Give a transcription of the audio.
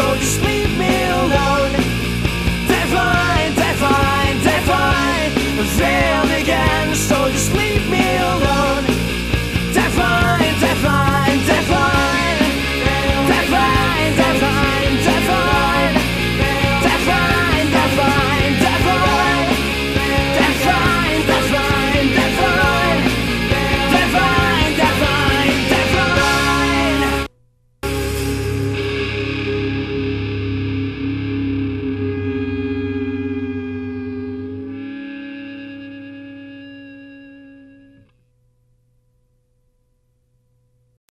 so you sleep.